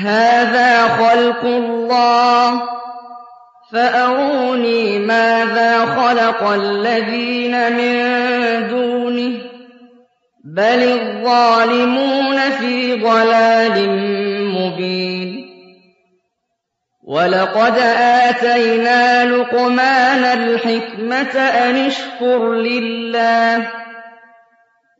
هذا خلق الله. فأروني ماذا خلق الذين من دونه. بل الظالمون في ضلال مبين. ولقد آتينا لقمان الحكمة أن اشكر لله.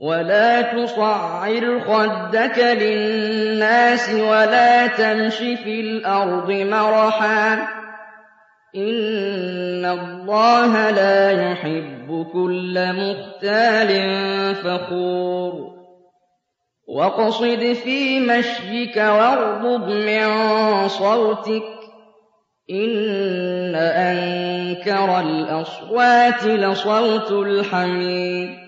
وَلَا تُصَعِّرْ خَدَّكَ لِلنَّاسِ وَلَا تَمْشِ فِي الْأَرْضِ مَرَحًا ۖ إِنَّ اللَّهَ لَا يُحِبُّ كُلَّ مُخْتَالٍ فَخُورٍ وَاقْصِدْ فِي مَشْيِكَ وَاغْضُضْ مِن صَوْتِكَ ۚ إِنَّ أَنكَرَ الْأَصْوَاتِ لَصَوْتُ الْحَمِيرِ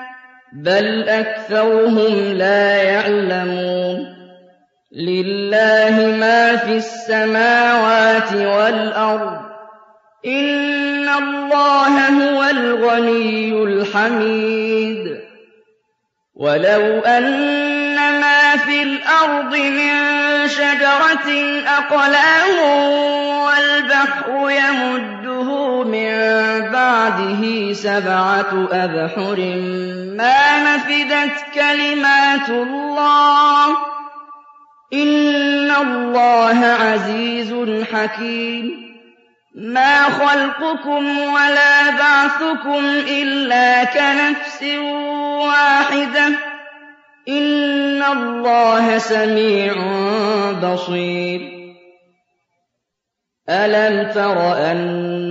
بَلْ أَكْثَرُهُمْ لَا يَعْلَمُونَ لِلَّهِ مَا فِي السَّمَاوَاتِ وَالْأَرْضِ ۚ إِنَّ اللَّهَ هُوَ الْغَنِيُّ الْحَمِيدُ وَلَوْ أَنَّ مَا فِي الْأَرْضِ مِن شَجَرَةٍ أَقْلَامٌ وَالْبَحْرُ يَمُدُّهُ مِن بَعْدِهِ سَبْعَةُ أَبْحُرٍ مَّا نَفِدَتْ كَلِمَاتُ اللَّهِ ۗ. إِنَّ اللَّهَ عَزِيزٌ حَكِيمٌ. مَّا خَلْقُكُمْ وَلَا بَعْثُكُمْ إِلَّا كَنَفْسٍ وَاحِدَةٍ ۗ. إِنَّ اللَّهَ سَمِيعٌ بَصِيرٌ. أَلَمْ تَرَ أَنَّ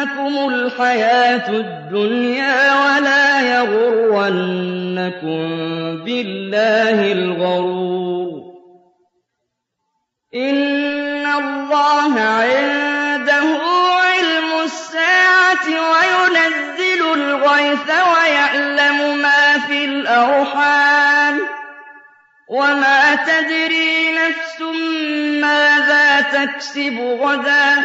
تَغُرَّنَّكُمُ الْحَيَاةُ الدُّنْيَا وَلَا يَغُرَّنَّكُم بِاللَّهِ الْغَرُورُ. إِنَّ اللَّهَ عِندَهُ عِلْمُ السَّاعَةِ وَيُنَزِّلُ الْغَيْثَ وَيَعْلَمُ مَا فِي الْأَرْحَامِ ۖ. وَمَا تَدْرِي نَفْسٌ مَّاذَا تَكْسِبُ غَدًا ۖ.